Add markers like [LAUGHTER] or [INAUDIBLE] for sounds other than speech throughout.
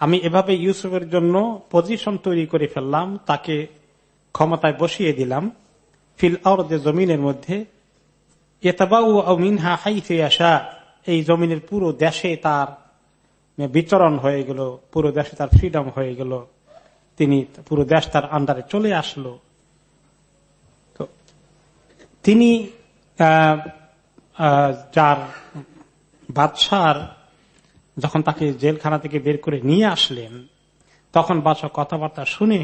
আমি এভাবে ইউসুফের জন্য পজিশন তৈরি করে ফেললাম, তাকে ক্ষমতায় বসিয়ে দিলাম। ফিল জমিনের মধ্যে আসা এই জমিনের পুরো দেশে তার বিচরণ হয়ে গেল, পুরো দেশে তার ফ্রিডম হয়ে গেল। তিনি পুরো দেশ তার আন্ডারে চলে আসলো। তো তিনি যার বাদশার যখন তাকে জেলখানা থেকে বের করে নিয়ে আসলেন, তখন বাদশাহ কথাবার্তা শুনে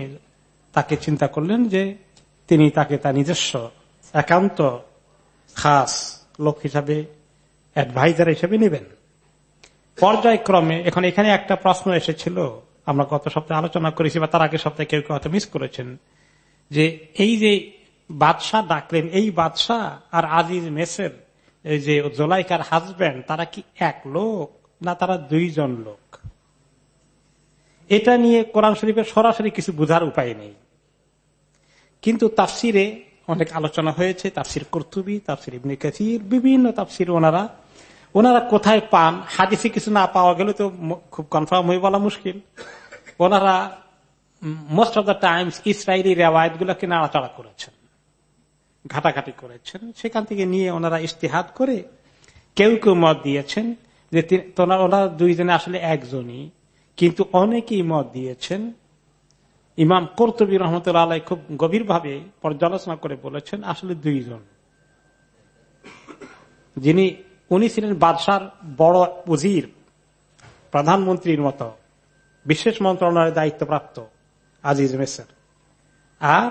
তাকে চিন্তা করলেন যে তিনি তাকে তার নিজস্ব একান্ত খাস লোক হিসাবে অ্যাডভাইজার হিসেবে নেবেন। পর্যায়ক্রমে এখন এখানে একটা প্রশ্ন এসেছিল, আমরা গত সপ্তাহে আলোচনা করেছি বা তার আগে সপ্তাহে কেউ কেউ মিস করেছেন, যে এই যে বাদশাহ ডাকলেন, এই বাদশাহ আর আজিজ মেসের, এই যে জোলাইকার হাজব্যান্ড তারা কি এক লোক? না তারা দুইজন লোক। এটা নিয়ে কোরআন শরীফের সরাসরি কিছু বোঝার উপায় নেই। কিন্তু তাফসিরে অনেক আলোচনা হয়েছে, তাফসির কর্তুবি, তাফসির ইবনে কাসির, বিভিন্ন তাফসির ওনারা। ওনারা কোথায় পান? হাদিসে কিছু না পাওয়া গেলে তো খুব কনফার্ম হয়ে বলা মুশকিল। ওনারা most of the times Israeli রেওয়ায়ত গুলোকে নাড়াচাড়া করেছেন। ঘাটাঘাটি করেছেন। সেখান থেকে নিয়ে ওনারা ইস্তেহাদ করে কেউ কেউ মত দিয়েছেন। যে ওনারা দুইজনে আসলে একজনই। কিন্তু অনেকেই মত দিয়েছেন, ইমাম কর্তবী রহমতুল্লাহ আলাই খুব গভীরভাবে পর্যালোচনা করে বলেছেন, আসলে দুইজন। যিনি, উনি ছিলেন বাদশার বড় উজির, প্রধানমন্ত্রীর মতো, বিশেষ মন্ত্রণালয়ের দায়িত্বপ্রাপ্ত আজিজ মেসার। আর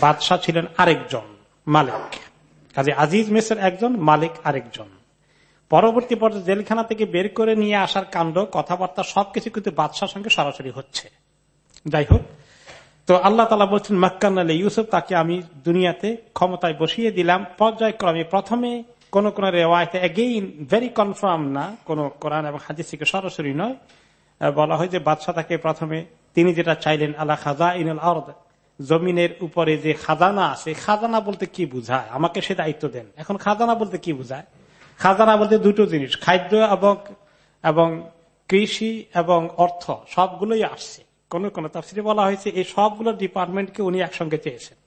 বাদশাহ ছিলেন আরেকজন, মালিক। কাজে আজিজ মেসের একজন, মালিক আরেকজন। পরবর্তী পর্যায়ে জেলখানা থেকে বের করে নিয়ে আসার কাণ্ড, কথাবার্তা সবকিছু কিন্তু বাদশার সঙ্গে সরাসরি হচ্ছে। যাই হোক তো আল্লাহ তালা বলছেন, মাক্কান আলী ইউসুফ, তাকে আমি দুনিয়াতে ক্ষমতায় বসিয়ে দিলাম। পর্যায়ক্রমে প্রথমে কোন কোন রেওয়ায়তে এগেইন ভেরি কনফার্ম না, কোন কোরআন এবং হাজির থেকে সরাসরি নয়। বলা হয় যে বাদশাহ তাকে প্রথমে তিনি যেটা চাইলেন আল্লাহ খাজা ইনুল আর্দ জমিনের উপরে যে খাজানা আছে খাজানা বলতে কি বুঝায়? আমাকে সে দায়িত্ব দেন। এখন খাজানা বলতে কি বুঝায়? খাজানা বলতে দুটো জিনিস, খাদ্য এবং এবং কৃষি এবং অর্থ, সবগুলোই আসছে। কোন কোন তাফসিরে বলা হয়েছে, এই সবগুলো ডিপার্টমেন্টকে উনি একসঙ্গে চেয়েছেন।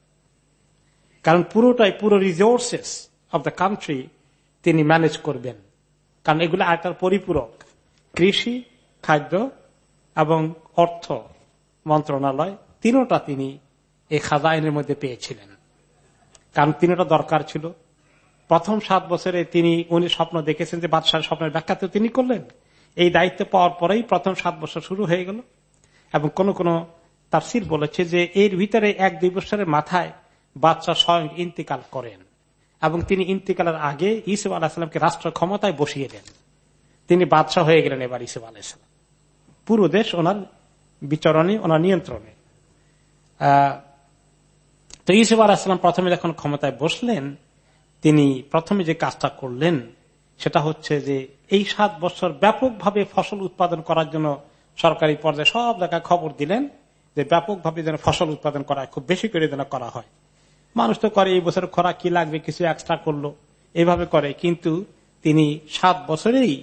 কারণ পুরোটাই, পুরো রিসোর্সেস অব দ্য কান্ট্রি তিনি ম্যানেজ করবেন। কারণ এগুলো একটার পরিপূরক। কৃষি, খাদ্য এবং অর্থ মন্ত্রণালয়, তিনোটা তিনি এই খাজা আইনের মধ্যে পেয়েছিলেন। কারণ তিনোটা দরকার ছিল। প্রথম সাত বছরে তিনি, উনি স্বপ্ন দেখেছেন যে বাদশাহ স্বপ্নের ব্যাখ্যা তো তিনি করলেন। এই দায়িত্ব পাওয়ার পরেই প্রথম সাত বছর শুরু হয়ে গেল। এবং কোন কোন তাফসির বলেছে যে এর ভিতরে এক দুই বছরের মাথায় বাদশাহ স্বয়ং ইন্তিকাল করেন। এবং তিনি ইন্তিকালের আগে ইসুফ আলাহিসামকে রাষ্ট্র ক্ষমতায় বসিয়ে দেন। তিনি বাদশাহ হয়ে গেলেন এবার ইসুফ আলাহিসাম পুরো দেশ ওনার বিচরণে, ওনার নিয়ন্ত্রণে। আহ, তো ইসুফ আলাহিসাম প্রথমে যখন ক্ষমতায় বসলেন তিনি প্রথমে যে কাজটা করলেন, সেটা হচ্ছে যে এই সাত বছর ব্যাপকভাবে ফসল উৎপাদন করার জন্য সরকারি পর্যায়ে সব জায়গায় খবর দিলেন যে ব্যাপকভাবে যেন ফসল উৎপাদন করা খুব বেশি করে যেন করা হয়। মানুষ তো করে এই বছর খরা কি লাগবে, কিছু এক্সট্রা করল, এভাবে করে। কিন্তু তিনি সাত বছরেই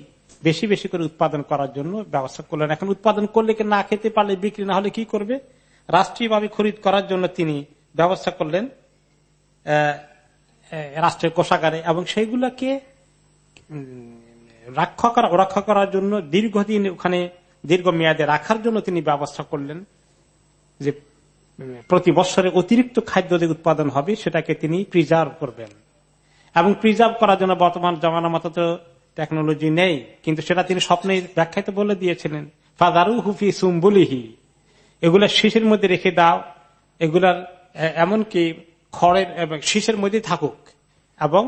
বেশি বেশি করে উৎপাদন করার জন্য ব্যবস্থা করলেন। এখন উৎপাদন করলে কি না খেতে পারলে, বিক্রি না হলে কি করবে? রাষ্ট্রীয়ভাবে খরিদ করার জন্য তিনি ব্যবস্থা করলেন। রাষ্ট্রের কোষাগারে এবং সেইগুলোকে রক্ষা করার জন্য দীর্ঘদিন ওখানে দীর্ঘ মেয়াদে রাখার জন্য তিনি ব্যবস্থা করলেন যে, প্রতি বছরে অতিরিক্ত খাদ্য যে উৎপাদন হবে, সেটাকে তিনি প্রিজার্ভ করবেন। এবং প্রিজার্ভ করার জন্য বর্তমান জমানা মতো তো টেকনোলজি নেই, কিন্তু সেটা তিনি স্বপ্নে ব্যাখ্যাতে বলে দিয়েছিলেন ফাদারু হুফি সুম্বুলিহি। এগুলা শীষের মধ্যে রেখে দাও। এগুলার এমনকি খড়ের এবং শীষের মধ্যে থাকুক এবং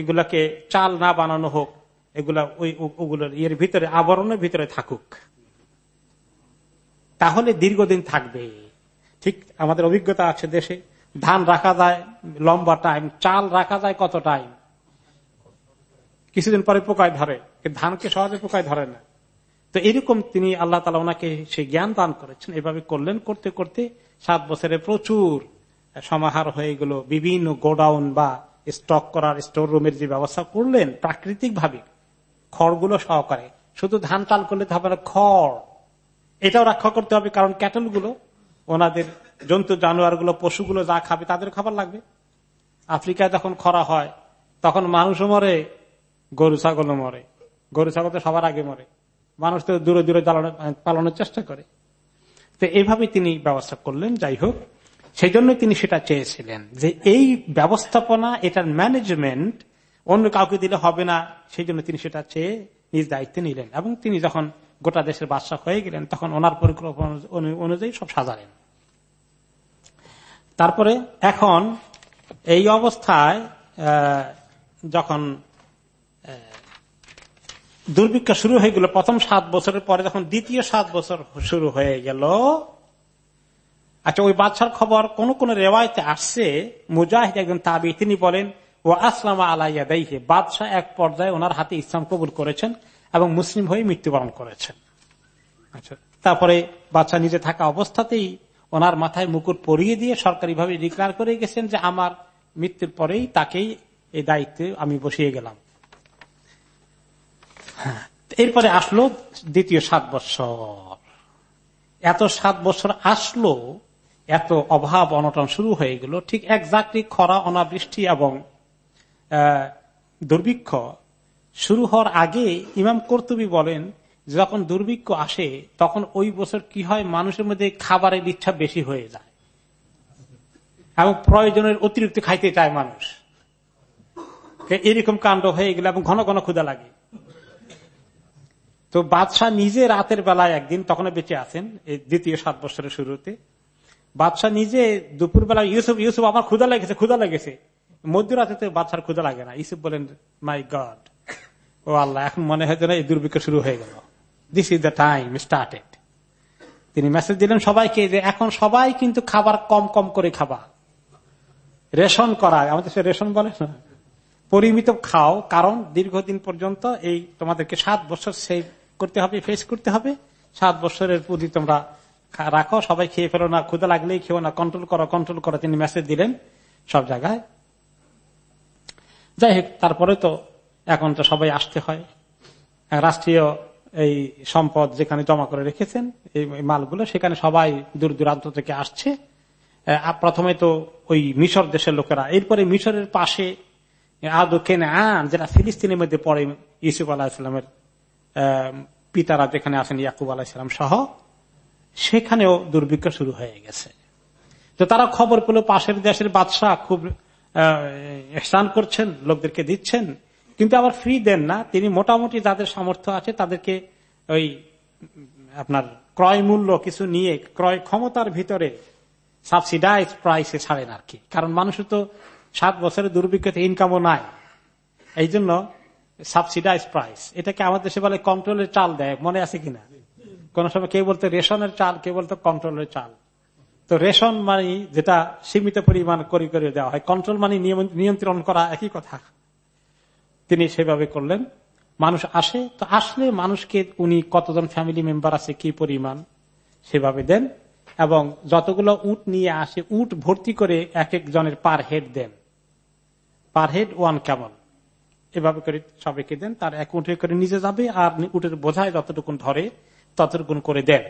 এগুলাকে চাল না বানানো হোক, এগুলা ওই ওগুলোর ইয়ের ভিতরে, আবরণের ভিতরে থাকুক। তাহলে দীর্ঘদিন থাকবে। ঠিক আমাদের অভিজ্ঞতা আছে দেশে, ধান রাখা যায় লম্বা টাইম, চাল রাখা যায় কত টাইম? কিছুদিন পরে পোকায় ধরে ধানকে সহজে পোকায় ধরে না। তো এরকম তিনি আল্লাহ তালা ওনাকে সেই জ্ঞান দান করেছেন। এভাবে করলেন, করতে করতে সাত বছরে প্রচুর সমাহার হয়ে গেল। বিভিন্ন গোডাউন বা স্টক করার স্টোর রুমের যে ব্যবস্থা করলেন প্রাকৃতিক ভাবে খড়গুলো সহকারে। শুধু ধান চাল করলে তো হবে খড়। এটাও রক্ষা করতে হবে, কারণ ক্যাটলগুলো ওনাদের জন্তু জানোয়ারগুলো পশুগুলো যা খাবে তাদের খাবার লাগবে। আফ্রিকায় যখন খরা হয়, তখন মানুষও মরে, গরু ছাগলও মরে। গরু ছাগল তো সবার আগে মরে। মানুষ তো দূরে দূরে পালানোর চেষ্টা করে। তো এইভাবে তিনি ব্যবস্থা করলেন। যাই হোক সেই জন্য তিনি সেটা চেয়েছিলেন যে এই ব্যবস্থাপনা, এটার ম্যানেজমেন্ট অন্য কাউকে দিলে হবে না সেই জন্য তিনি সেটা চেয়ে নিজ দায়িত্বে নিলেন। এবং তিনি যখন গোটা দেশের বাদশাহ হয়ে গেলেন, তখন ওনার পরিকল্পনা অনুযায়ী সব সাজালেন। তারপরে এখন এই অবস্থায় যখন দুর্ভিক্ষ শুরু হয়ে গেল, প্রথম সাত বছরের পরে যখন দ্বিতীয় সাত বছর শুরু হয়ে গেল আচ্ছা ওই বাদশার খবর কোন কোন রেওয়ায়তে আসছে মুজাহিদ একজন তাবি তিনি বলেন ও আসলাম আলাইয়া দেহে বাদশাহ এক পর্যায়ে ওনার হাতে ইসলাম কবুল করেছেন এবং মুসলিম হয়ে মৃত্যুবরণ করেছেন। আচ্ছা তারপরে বাচ্চা নিজে থাকা অবস্থাতেই ওনার মাথায় মুকুট পরিয়ে দিয়ে সরকারিভাবে ডিক্লার করে গেছেন যে আমার মৃত্যুর পরেই তাকেই এই দায়িত্বে আমি বসিয়ে গেলাম। হ্যাঁ, এরপরে আসলো দ্বিতীয় সাত বছর এত সাত বছর আসলো এত অভাব অনটন শুরু হয়ে গেল। ঠিক একজাক্টলি খরা, অনাবৃষ্টি এবং দুর্ভিক্ষ শুরু হওয়ার আগে ইমাম কর্তুবী বলেন যখন দুর্ভিক্ষ আসে, তখন ওই বছর কি হয়? মানুষের মধ্যে খাবারের ইচ্ছা বেশি হয়ে যায়। এবং প্রয়োজনের অতিরিক্ত খাইতে চায় মানুষ। এরকম কাণ্ড হয়ে গেলে এবং ঘন ঘন ক্ষুদা লাগে। তো বাদশাহ নিজে রাতের বেলায় একদিন তখন বেঁচে আছেন, এই দ্বিতীয় সাত বছরের শুরুতে। বাদশাহ নিজে দুপুর বেলা ইউসুফ ইউসুফ আমার ক্ষুদা লেগেছে ক্ষুদা লেগেছে। মধ্যরাতে তো বাদশার ক্ষুদা লাগে না। ইউসুফ বলেন মাই গড ও আল্লাহ, এখন মনে হয় যেন এই দুর্ভিক্ষ শুরু হয়ে গেল। This is the time started তিনি মেসেজ দিলেন সবাইকে যে এখন সবাই কিন্তু খাবার কম কম করে খাবা। রেশন করা, আমাদের সে রেশন বলে না? পরিমিত খাও, কারণ দীর্ঘদিন পর্যন্ত এই তোমাদেরকে সাত বছর সেভ করতে হবে ফেস করতে হবে। সাত বছরের পুঁজি তোমরা রাখো, সবাই খেয়ে ফেলো না ক্ষুদা লাগলেই খেও না কন্ট্রোল করো কন্ট্রোল করো, তিনি মেসেজ দিলেন সব জায়গায়। যাই হোক, তারপরে তো এখন তো সবাই আসতে হয়। রাষ্ট্রীয় এই সম্পদ যেখানে জমা করে রেখেছেন, এই মালগুলো, সেখানে সবাই দূর দূরান্ত থেকে আসছে। প্রথমে তো ওই মিশর দেশের লোকেরা, এরপরে মিশরের পাশে আদো কেনে আন যেটা ফিলিস্তিনের মধ্যে পড়ে ইসুফ আলাহিসামের পিতারা যেখানে আছেন, ইয়াকুব আলাহিসাম সহ সেখানেও দুর্ভিক্ষ শুরু হয়ে গেছে। তো তারা খবর পেল, পাশের দেশের বাদশাহ খুব স্নান করছেন, লোকদেরকে দিচ্ছেন, কিন্তু আবার ফ্রি দেন না। তিনি মোটামুটি যাদের সামর্থ্য আছে তাদেরকে ওই, আপনার ক্রয় মূল্য কিছু নিয়ে ক্রয় ক্ষমতার ভিতরে সাবসিডাইজ প্রাইসে ছাড়েন আর কি। কারণ মানুষের তো সাত বছরের দুর্ভিক্ষতে ইনকামও নাই। এই জন্য সাবসিডাইজ প্রাইস এটাকে আমাদের দেশে বলে কন্ট্রোলের চাল দেয়। মনে আছে কিনা? কোন সময় কেউ বলতো রেশনের চাল, কেউ বলতো কন্ট্রোলের চাল। তো রেশন মানে যেটা সীমিত পরিমাণ করে করে দেওয়া হয় কন্ট্রোল মানে নিয়ন্ত্রণ করা একই কথা। তিনি সেভাবে করলেন। মানুষ আসে, তো আসলে মানুষকে উনি কতজন ফ্যামিলি মেম্বার আছে, কি পরিমাণ, সেভাবে দেন। এবং যতগুলো উট নিয়ে আসে, উট ভর্তি করে এক এক জনের পার হেড দেন। পার হেড ওয়ান কেমন এভাবে করে সবাইকে দেন, তার এক উঠে করে নিজে যাবে, আর উটের বোঝায় যতটুকুন ধরে ততটুকুন করে দেন।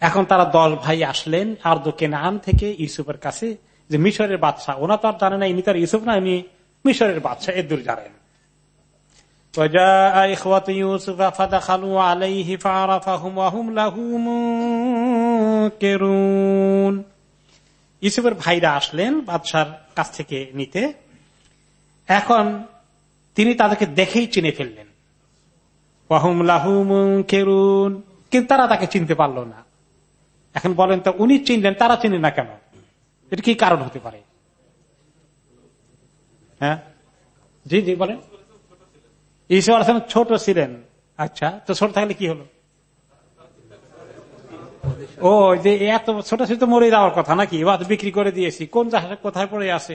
এখন তারা দশ ভাই আসলেন আর কেনান থেকে ইউসুফের কাছে, যে মিশরের বাদশাহ, ওনা তো আর জানে না, ইনি তার ইউসুফ না, ইনি মিশরের বাদশাহ এ দূর জানেন। ইউসুফের ভাইরা আসলেন বাদশার কাছ থেকে নিতে। এখন তিনি তাদেরকে দেখেই চিনে ফেললেন। কিন্তু তারা তাকে চিনতে পারল না। এখন বলেন তো, উনি চিনলেন, তারা চিনেন না কেন? এটা কি কারণ হতে পারে? হ্যাঁ? জি জি, বলেন। ঈশ্বর ছোট ছিলেন। আচ্ছা তো ছোট থাকলে কি হলো? ও যে এত ছোট ছোট মরে যাওয়ার কথা নাকি? এবার বিক্রি করে দিয়েছি। কোন জাহাজে কোথায় পড়ে আছে?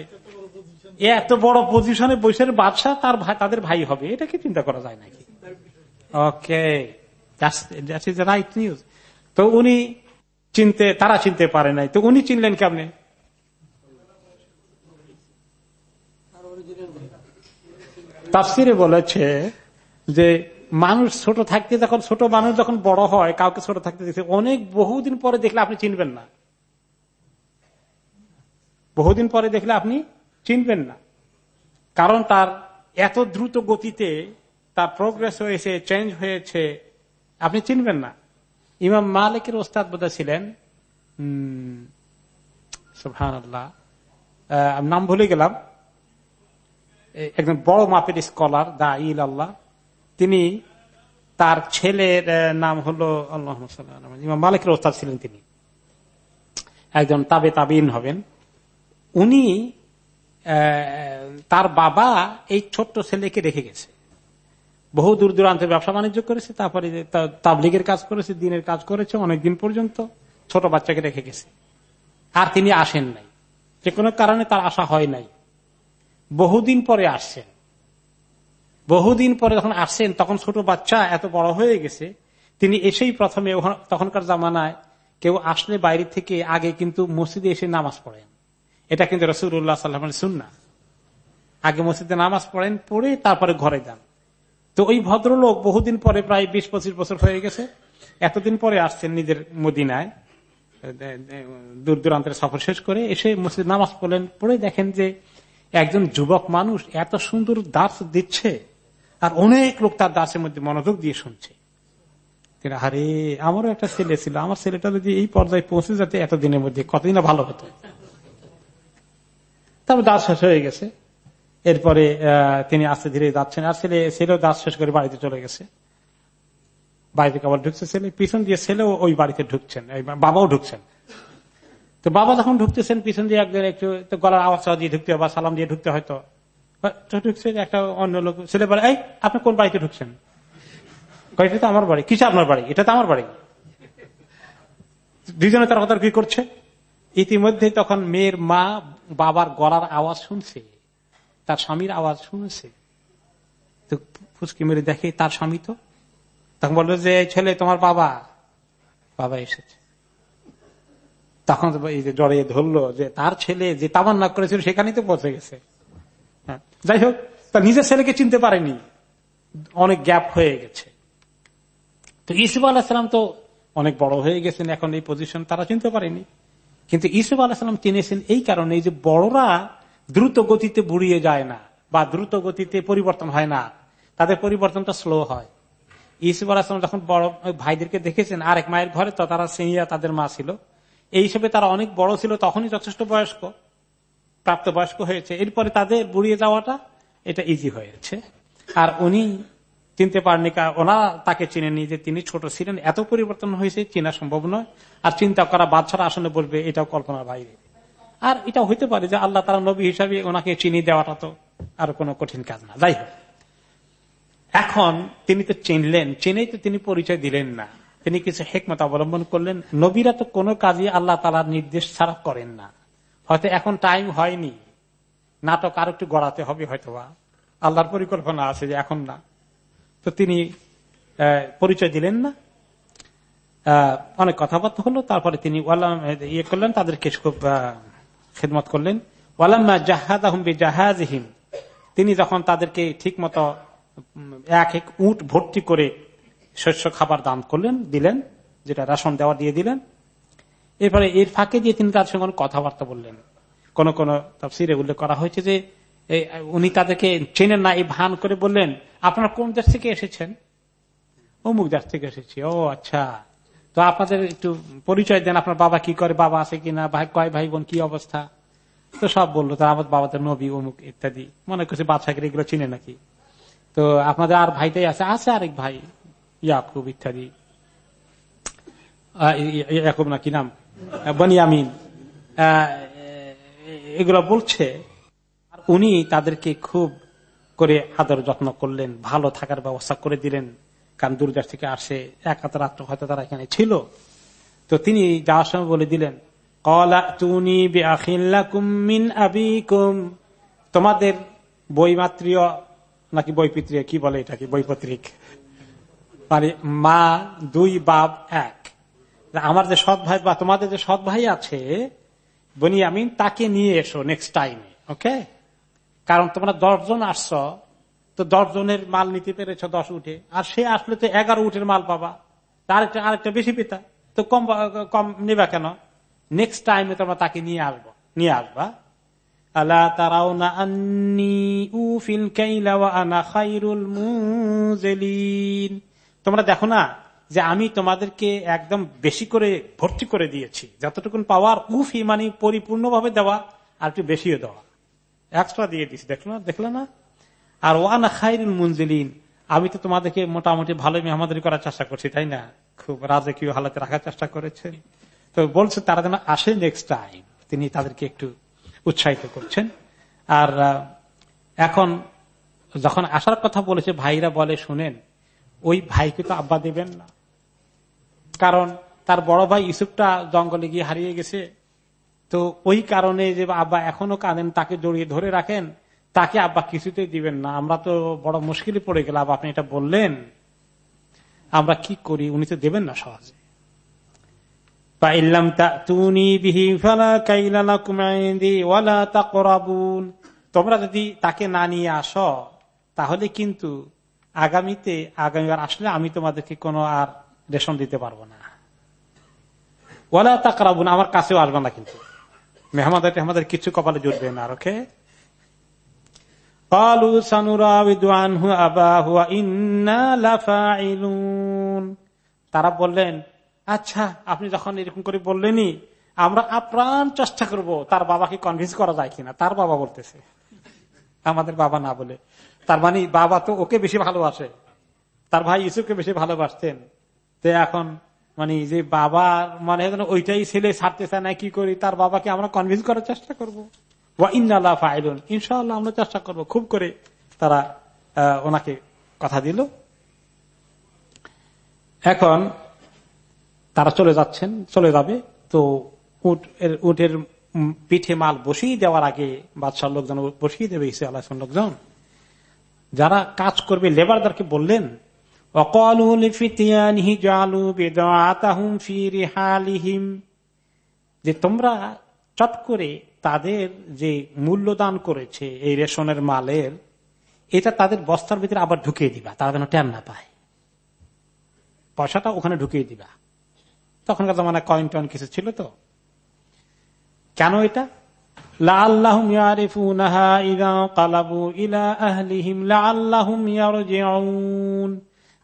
এত বড় পজিশনে বৈশের বাদশাহ তার তাদের ভাই হবে, এটা কি চিন্তা করা যায় নাকি? ওকে রাইট নিউজ তো উনি চিনতে, তারা চিনতে পারে নাই। তো উনি চিনলেন কেমনে? তাফসিরে বলেছে যে, মানুষ ছোট থাকতে যখন, ছোট মানুষ যখন বড় হয়, কাউকে ছোট থাকতে দেখছে অনেক বহুদিন পরে দেখলে আপনি চিনবেন না। বহুদিন পরে দেখলে আপনি চিনবেন না। কারণ তার এত দ্রুত গতিতে তার প্রোগ্রেস হয়েছে চেঞ্জ হয়েছে, আপনি চিনবেন না। ইমাম মালিকের ওস্তাদ বোধ ছিলেন নাম ভুলে গেলাম। একজন বড় মাপের স্কলার দা ইল আল্লাহ। তিনি তার ছেলের নাম হলো আল্লাহ ইমাম মালিকের ওস্তাদ ছিলেন তিনি। একজন তাবে তাবিন হবেন। উনি তার বাবা এই ছোট্ট ছেলেকে রেখে গেছে। বহু দূর দূরান্তের ব্যবসা বাণিজ্য করেছে, তারপরে তাবলিগের কাজ করেছে, দিনের কাজ করেছে, অনেকদিন পর্যন্ত ছোট বাচ্চাকে রেখে গেছে। আর তিনি আসেন নাই। যে কোনো কারণে তার আশা হয় নাই। বহুদিন পরে আসছেন। বহুদিন পরে যখন আসছেন, তখন ছোট বাচ্চা এত বড় হয়ে গেছে, তিনি এসেই প্রথমে তখনকার জামানায় কেউ আসলে বাইরে থেকে আগে কিন্তু মসজিদে এসে নামাজ পড়েন। এটা কিন্তু রসুল্লাহ সাল্লাহ শুননা আগে মসজিদে নামাজ পড়েন, পড়ে তারপরে ঘরে যান। তো ওই ভদ্রলোক বহুদিন পরে প্রায় বিশ, পঁচিশ বছর হয়ে গেছে। এতদিন পরে আসছেন নিজের মদিনায়। দূর দূরান্তের সফর শেষ করে এসে মসজিদ নামাজ পড়লেন। পড়ে দেখেন যে একজন যুবক মানুষ এত সুন্দর দাস দিচ্ছে আর অনেক লোক তার দাসের মধ্যে মনোযোগ দিয়ে শুনছে। আরে, আমারও একটা ছেলে ছিল। আমার ছেলেটা যদি এই পর্যায়ে পৌঁছে যেতে এতদিনের মধ্যে কতদিন ভালো হতো? তারপর দাস শেষ হয়ে গেছে। এরপরে তিনি আস্তে ধীরে যাচ্ছেন। আর ছেলে, ছেলেও দাস শেষ করে বাড়িতে চলে গেছে। বাড়িতে আবার ঢুকছে ছেলে। পিছন দিয়ে ছেলেও ওই বাড়িতে ঢুকছেন। বাবাও ঢুকছেন। তো বাবা যখন ঢুকতেছেন, পিছন দিয়ে একজন একটু গলার আওয়াজ দিয়ে ঢুকতে বা সালাম দিয়ে ঢুকতে হয়তো ঢুকছে একটা অন্য লোক। ছেলে বলে, এই, আপনি কোন বাড়িতে ঢুকছেন? এটা তো আমার বাড়ি। কিছু আপনার বাড়ি? এটা তো আমার বাড়ি। দুজনে তার কথা কি করছে? ইতিমধ্যে তখন মেয়ের মা বাবার গলার আওয়াজ শুনছে। তার স্বামীর আওয়াজ শুনেছে। তো ফুসকি মেরে দেখে তার স্বামী তো? তখন বলল যে ছেলে তোমার বাবা। বাবা এসেছে। তখন জড়িয়ে ধরলো যে তার ছেলে যে তামান্না করেছিল সেখানেই তো পৌঁছে গেছে। হ্যাঁ, যাই হোক তার নিজের ছেলেকে চিনতে পারেনি। অনেক গ্যাপ হয়ে গেছে। তো ইসুফ আলাহিসাম তো অনেক বড় হয়ে গেছেন এখন এই পজিশন তারা চিনতে পারেনি। কিন্তু ইসুফ আলাহিসাম চিনেছেন এই কারণে যে বড়রা দ্রুত গতিতে বুড়িয়ে যায় না বা দ্রুত গতিতে পরিবর্তন হয় না। তাদের পরিবর্তনটা স্লো হয়। ইসুফ আলাহিসাম যখন বড় ভাইদেরকে দেখেছেন, আরেক মায়ের ঘরে, তো তারা সিনিয়া তাদের মা ছিল। এই হিসেবে তারা অনেক বড় ছিল, তখনই যথেষ্ট বয়স্ক প্রাপ্ত বয়স্ক হয়েছে। এরপরে তাদের বুড়িয়ে যাওয়াটা এটা ইজি হয়েছে। আর উনি চিনতে পারেনি ওনা তাকে চিনেনি যে তিনি ছোট ছিলেন। এত পরিবর্তন হয়েছে, চেনা সম্ভব নয়। আর চিন্তা করা বাচ্চারা আসলে বলবে, এটাও কল্পনার বাইরে। আর এটা হইতে পারে যে আল্লাহ তারা নবী হিসাবে ওনাকে চিনি দেওয়াটা তো আর কোনো কঠিন কাজ না। যাই হোক। এখন তিনি তো চিনলেন, চিনেই তো তিনি পরিচয় দিলেন না। তিনি কিছু হেকমত অবলম্বন করলেন। নবীরা তো কোনো কাজই আল্লাহ তালার নির্দেশ ছাড়া করেন না। হয়তো এখন টাইম হয়নি। নাটক আর একটু গড়াতে হবে হয়তোবা। আল্লাহর পরিকল্পনা আছে যে এখন না। তো তিনি পরিচয় দিলেন না। অনেক কথাবার্তা হলো। তারপরে তিনি ইয়ে করলেন। তাদেরকে খুব খেদমত করলেন। ওয়ালাম্মা জাহাদ আহম্বি জাহাজহিম তিনি যখন তাদেরকে ঠিক মতো এক এক উট ভর্তি করে শস্য খাবার দান করলেন, দিলেন, যেটা রেশন দেওয়া দিয়ে দিলেন। এরপরে এর ফাঁকে দিয়ে তিনি তার সঙ্গে কথাবার্তা বললেন। কোন কোন সিরে উল্লেখ করা হয়েছে যে উনি তাদেরকে চেনেন না, এই ভান করে বললেন, আপনারা কোন দেশ থেকে এসেছেন? অমুক দেশ থেকে এসেছি। ও আচ্ছা। তো আপনাদের একটু পরিচয় দেন, আপনার বাবা কি করে, বাবা আছে কিনা, ভাই, কয় ভাই বোন, কি অবস্থা? তো সব বলল তো আমার বাবাদের নবী, অমুক ইত্যাদি। মনে করছে বাচ্চাকে এগুলো চিনে নাকি? তো আপনাদের আর ভাইটাই আছে আছে আরেক ভাই, ইয়াকুব ইত্যাদি। ইয়াকুব না, কি নাম? বনিয়ামিন। এগুলো বলছে উনি তাদেরকে খুব করে আদর যত্ন করলেন, ভালো থাকার ব্যবস্থা করে দিলেন। কারণ দূরদেশ থেকে আসে, এক হাত রাত্র হয়তো তারা এখানে ছিল। তো তিনি যাওয়ার সময় বলে দিলেন তোমাদের বইমাত্রীয় নাকি বইপিত্রীয় কি বলে এটাকে? বইপত্রিক মানে মা, দুই বাপ, এক। আমার যে সৎ ভাই বা তোমাদের যে সৎ ভাই আছে, বনি আমি তাকে নিয়ে এসো নেক্সট টাইমে ওকে কারণ তোমরা দশজন আসছ তো দশজনের মাল নিতে পেরেছ, দশ উঠে। আর সে আসলে তো এগারো উঠের মাল পাবা। আরেকটা আরেকটা বেশি পিতা। তো কম কম নেবা কেন? নেক্সট টাইমে তোমরা তাকে নিয়ে আসব। নিয়ে আসবা। তারাও না তোমরা দেখো না যে আমি তোমাদেরকে একদম বেশি করে ভর্তি করে দিয়েছি। যতটুকুন পাওয়ার উফি মানে পরিপূর্ণভাবে দেওয়া আর একটু বেশিও দেওয়া। এক্সট্রা দিয়ে দিচ্ছি দেখল দেখল না? আর ওয়ানা খাইরুল মুনজিলিন। আমি তো তোমাদেরকে মোটামুটি ভালো মেহমাদি করার চেষ্টা করছি, তাই না? খুব রাজকীয় হালাতে রাখার চেষ্টা করেছে তো বলছে তারা যেন আসে নেক্সট টাইম তিনি তাদেরকে একটু উৎসাহিত করছেন। আর এখন যখন আসার কথা বলেছে, ভাইরা বলে, শুনেন, ওই ভাইকে তো আব্বা দেবেন না। কারণ তার বড় ভাই ইসুফটা জঙ্গলে গিয়ে হারিয়ে গেছে। তো ওই কারণে যে আব্বা এখনও কাঁদেন, তাকে জড়িয়ে ধরে রাখেন তাকে আব্বা কিছুতেই দিবেন না। আমরা তো বড় মুশকিলে পড়ে গেলাম, আপনি এটা বললেন। আমরা কি করি? উনি তো দেবেন না সহজে। তোমরা যদি তাকে না নিয়ে আস, তাহলে কিন্তু আগামীতে আগামীবার আসলে আমি তোমাদেরকে কোনো আর রেশন দিতে পারব না। ওলা তাকরাবুন, আমার কাছেও আসবে না কিন্তু। মেহমাদের টেহমাদের কিছু কপালে জুটবে না, আর ওকে? তারা বললেন আচ্ছা আপনি যখন এরকম করে বললেনই, আমরা আপ্রাণ চেষ্টা করব, তার বাবাকে কনভিন্স করা যায় কিনা? তার বাবা বলতেছে, আমাদের বাবা না বলে। তার মানে বাবা তো ওকে বেশি ভালোবাসে। তার ভাই ইসুফকে বেশি ভালোবাসতেন। তো এখন মানে যে বাবার মানে ওইটাই ছেলে ছাড়তে চায় না, কি করি, তার বাবাকে আমরা কনভিন্স করার চেষ্টা করব। ইনশাল্লাহ আমরা চেষ্টা করব খুব করে তারা ওনাকে কথা দিল। এখন তারা চলে যাচ্ছেন, চলে যাবে। তো উটের পিঠে মাল বসিয়ে দেওয়ার আগে বাদশাহ লোকজন বসিয়ে দেবে ইসে আল্লাহ লোকজন। যারা কাজ করবে, লেবারদারকে বললেন যে তোমরা চট করে তাদের যে মূল্যদান করেছে এই রেশনের মালের, এটা তাদের বস্তার ভিতরে আবার ঢুকিয়ে দিবা, তারা যেন ট্যান না পায়। পয়সাটা ওখানে ঢুকিয়ে দিবা। তখনকার জমানা কয়েন টয়েন কিছু ছিল তো। কেন এটা?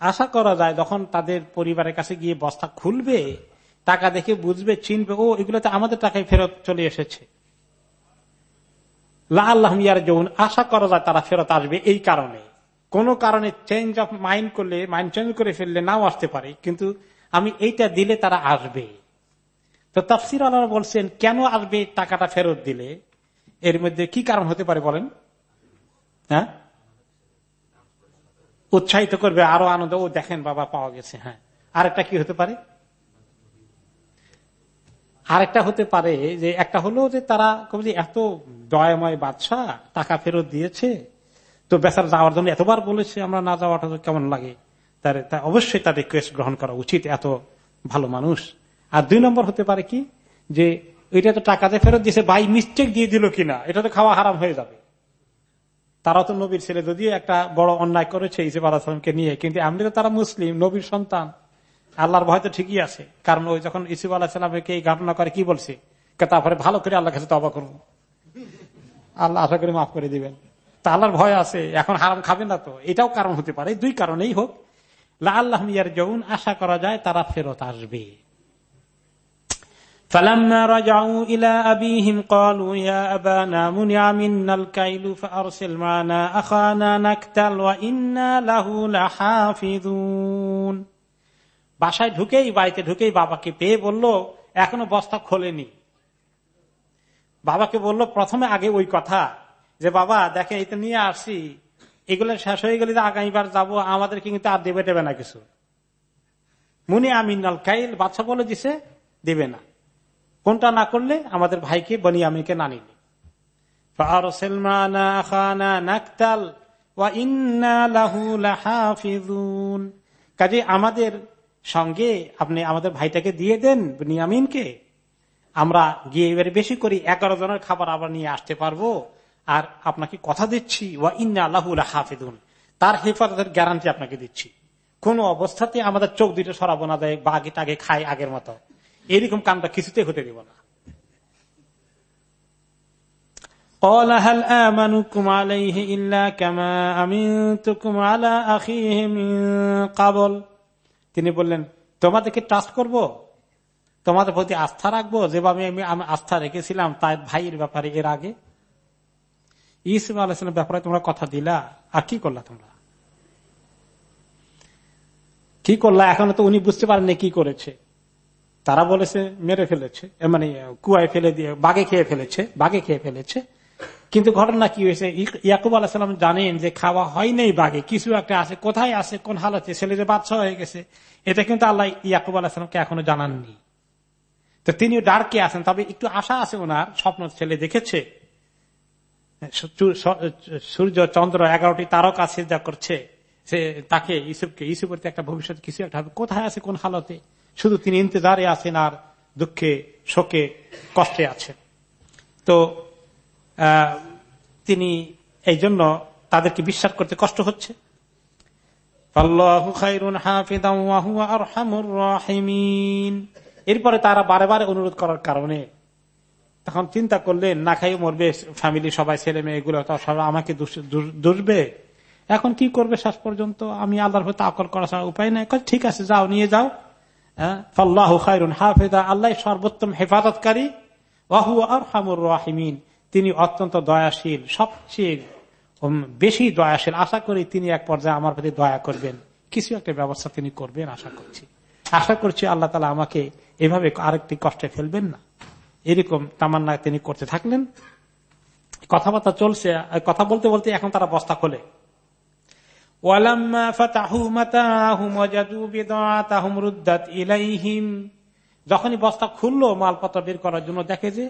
আশা করা যায় যখন তাদের পরিবারের কাছে গিয়ে বস্তা খুলবে, টাকা দেখে বুঝবে, চিনবে, ও এগুলো তো আমাদের টাকায় ফেরত চলে এসেছে। আশা করা যায় তারা ফেরত আসবে এই কারণে। কোন কারণে চেঞ্জ অফ মাইন্ড করলে মাইন্ড চেঞ্জ করে ফেললে নাও আসতে পারে, কিন্তু আমি এইটা দিলে তারা আসবে। তো তাফসির আল্লাহ বলছেন, কেন আসবে টাকাটা ফেরত দিলে? এর মধ্যে কি কারণ হতে পারে বলেন? হ্যাঁ? উৎসাহিত করবে, আরও আনন্দ, ও দেখেন বাবা পাওয়া গেছে হ্যাঁ। আরেকটা কি হতে পারে? আরেকটা হতে পারে যে একটা হলো যে তারা যে এত দয়াময় বাদশাহ, টাকা ফেরত দিয়েছে, তো বেচার যাওয়ার জন্য এতবার বলেছে আমরা না যাওয়াটা কেমন লাগে? তার অবশ্যই তার রিকোয়েস্ট গ্রহণ করা উচিত, এত ভালো মানুষ। আর দুই নম্বর হতে পারে কি? যে ওইটা তো টাকাতে ফেরত দিয়েছে বাই মিস্টেক দিয়ে দিল কিনা, এটা তো খাওয়া হারাম হয়ে যাবে। তারা তো নবীর ছেলে, যদিও একটা বড় অন্যায় করেছে, ইসেফ আলাহামকে নিয়ে, কিন্তু এমনি তো তারা মুসলিম, নবীর সন্তান। আল্লাহর ভয় তো ঠিকই আছে কারণ ওই যখন ইসুফ আল্লাহ সাল্লামকে এই ঘটনা করে কি বলছে তারপরে ভালো করে আল্লাহ কাছে তবা করবো আল্লাহ আশা করে মাফ করে দিবেন তা আল্লাহর ভয় আছে এখন হারাম খাবে না তো এটাও কারণ হতে পারে দুই কারণেই হোক আল্লাহ মিয়ার যৌন আশা করা যায় তারা ফেরত আসবে فلما رجعوا إلى أبيهم قالوا يا أبانا منع منا الكيل فأرسل معنا أخانا نكتل وإنا له لحافظون বাসায় ঢুকেই, বাড়িতে ঢুকেই বাবাকে পেয়ে বলল, এখনও বস্তা খোলেনি। বাবাকে বলল, প্রথমে আগে ওই কথা যে, বাবা দেখে এটা নিয়ে আসছি। এগুলো শেষ হয়ে গেলে আগামীবার যাব, আমাদের কিন্তু আর দেবে দেবে না কিছু। মুনি আমিনাল কাইল বাচ্চা বলে দিছে, দেবে না। কোনটা না করলে আমাদের ভাইকে বনিয়ামিনকে না নিলে। কাজে আমাদের সঙ্গে আপনি আমাদের ভাইটাকে দিয়ে দেন, নিয়ামিনকে। আমরা গিয়ে এবারে বেশি করি এগারো জনের খাবার আবার নিয়ে আসতে পারব। আর আপনাকে কথা দিচ্ছি, ওয়া ইন্না আল্লাহুল হাফিদুন তার হেফাজতের গ্যারান্টি আপনাকে দিচ্ছি। কোন অবস্থাতে আমাদের চোখ দুটো সরাবো না, দেয় বাঘে টাগে খায় আগের মতো। এরকম কামটা কিছুতে হতে দেব না। কাবল তিনি বললেন, তোমাদেরকে ট্রাস্ট করব? তোমাদের প্রতি আস্থা রাখব? যেভাবে আমি আমি আস্থা রেখেছিলাম তার ভাইয়ের ব্যাপারে এর আগে? ইসুফ আলাইসলামের ব্যাপারে তোমরা কথা দিলা, আর কি করলা তোমরা? কি করলা? এখন তো উনি বুঝতে পারেননি কি করেছে। তারা বলেছে, মেরে ফেলেছে মানে কুয়ায় ফেলে দিয়ে বাগে খেয়ে ফেলেছে বাগে খেয়ে ফেলেছে। কিন্তু ঘটনা কি হয়েছে? ইয়াকুব আলাহাম জানেন যে খাওয়া হয় নাই বাগে কিছু একটা আছে। কোথায় আছে? কোন হালতে? ছেলেদের বাচ্চা হয়ে গেছে। এটা কিন্তু আল্লাহ ইয়াকুব আলাহামকে এখনও জানাননি। তো তিনিও ডার্কে আছেন। তবে একটু আশা আছে ওনার। স্বপ্ন ছেলে দেখেছে। সূর্য, চন্দ্র, এগারোটি তারকা সিজা করছে। সে তাকে ইসুফকে ইসুফের একটা ভবিষ্যৎ কিছু একটা হবে। কোথায় আছে? কোন হালতে? শুধু তিনি ইন্তজারে আছেন আর দুঃখে, শোকে, কষ্টে আছেন। তো তিনি এই জন্য তাদেরকে বিশ্বাস করতে কষ্ট হচ্ছে। এরপরে তারা বারে বারে অনুরোধ করার কারণে তখন চিন্তা করলেন না খাই মরবে ফ্যামিলি সবাই ছেলে মেয়ে এগুলো সবাই আমাকে দুষবে। এখন কি করবে শেষ পর্যন্ত? আমি আল্লাহর হতে আকল করা ছাড়া উপায় নাই। ঠিক আছে যাও নিয়ে যাও। হ্যাঁ ফল্লাহ হাফেদা আল্লাহ সর্বোত্তম হেফাজতকারী। ওয়াহু আর হামুর রাহিমিন। তিনি অত্যন্ত দয়াশীল, সবচেয়ে বেশি দয়াশীল। আশা করি তিনি এক পর্যায়ে আমার প্রতি দয়া করবেন। কিছু একটা ব্যবস্থা তিনি করবেন, আশা করছি। আশা করছি আল্লাহ তালা আমাকে এভাবে আরেকটি কষ্টে ফেলবেন না। এরকম তামান্না তিনি করতে থাকলেন। কথাবার্তা চলছে, কথা বলতে বলতে এখন তারা বস্তা খোলে। যখনই বস্তা খুললো, মালপত্র বের করার জন্য দেখে যে